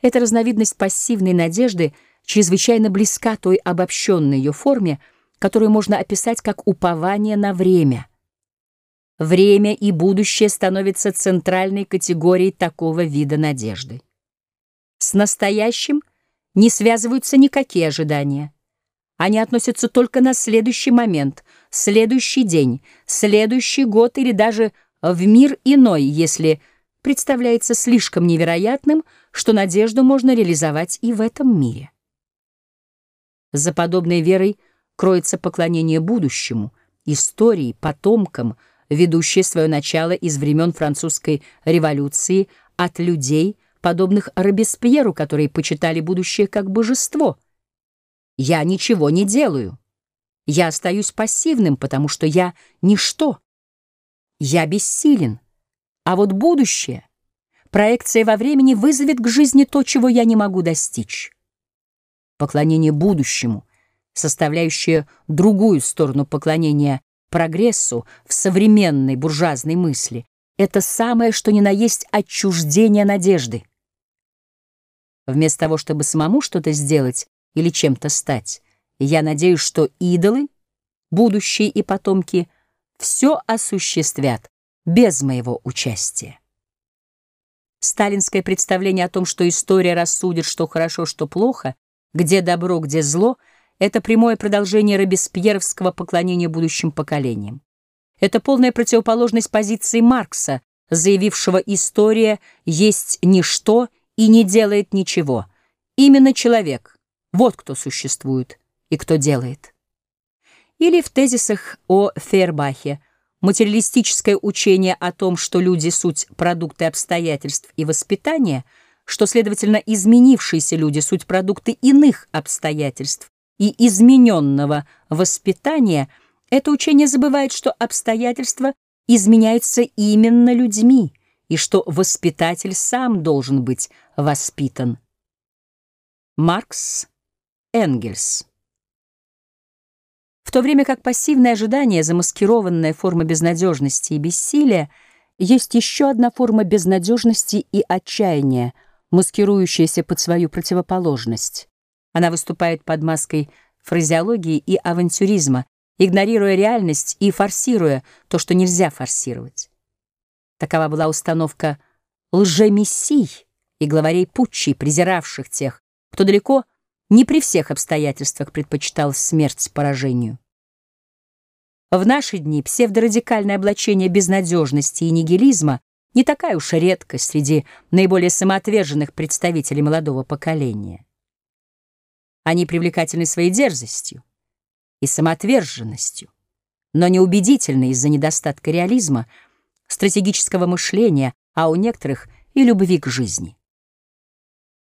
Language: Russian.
Эта разновидность пассивной надежды чрезвычайно близка той обобщенной ее форме, которую можно описать как упование на время. Время и будущее становятся центральной категорией такого вида надежды. С настоящим не связываются никакие ожидания. Они относятся только на следующий момент, следующий день, следующий год или даже в мир иной, если представляется слишком невероятным, что надежду можно реализовать и в этом мире. За подобной верой кроется поклонение будущему, истории, потомкам, ведущее свое начало из времен французской революции от людей, подобных Робеспьеру, которые почитали будущее как божество. Я ничего не делаю. Я остаюсь пассивным, потому что я ничто. Я бессилен. А вот будущее, проекция во времени вызовет к жизни то, чего я не могу достичь. Поклонение будущему, составляющее другую сторону поклонения прогрессу в современной буржуазной мысли, это самое, что ни на есть отчуждение надежды. Вместо того, чтобы самому что-то сделать или чем-то стать, я надеюсь, что идолы, будущие и потомки, все осуществят без моего участия. Сталинское представление о том, что история рассудит, что хорошо, что плохо, где добро, где зло, это прямое продолжение робеспьеровского поклонения будущим поколениям. Это полная противоположность позиции Маркса, заявившего «история есть ничто и не делает ничего». Именно человек, вот кто существует и кто делает. Или в тезисах о Фейербахе материалистическое учение о том, что люди — суть продукты обстоятельств и воспитания, что, следовательно, изменившиеся люди — суть продукты иных обстоятельств и измененного воспитания, это учение забывает, что обстоятельства изменяются именно людьми и что воспитатель сам должен быть воспитан. Маркс, Энгельс в то время как пассивное ожидание, замаскированная форма безнадежности и бессилия, есть еще одна форма безнадежности и отчаяния, маскирующаяся под свою противоположность. Она выступает под маской фразеологии и авантюризма, игнорируя реальность и форсируя то, что нельзя форсировать. Такова была установка лжемессий и главарей путчей, презиравших тех, кто далеко не при всех обстоятельствах предпочитал смерть поражению. В наши дни псевдорадикальное облачение безнадежности и нигилизма не такая уж редкость среди наиболее самоотверженных представителей молодого поколения. Они привлекательны своей дерзостью и самоотверженностью, но неубедительны из-за недостатка реализма, стратегического мышления, а у некоторых и любви к жизни.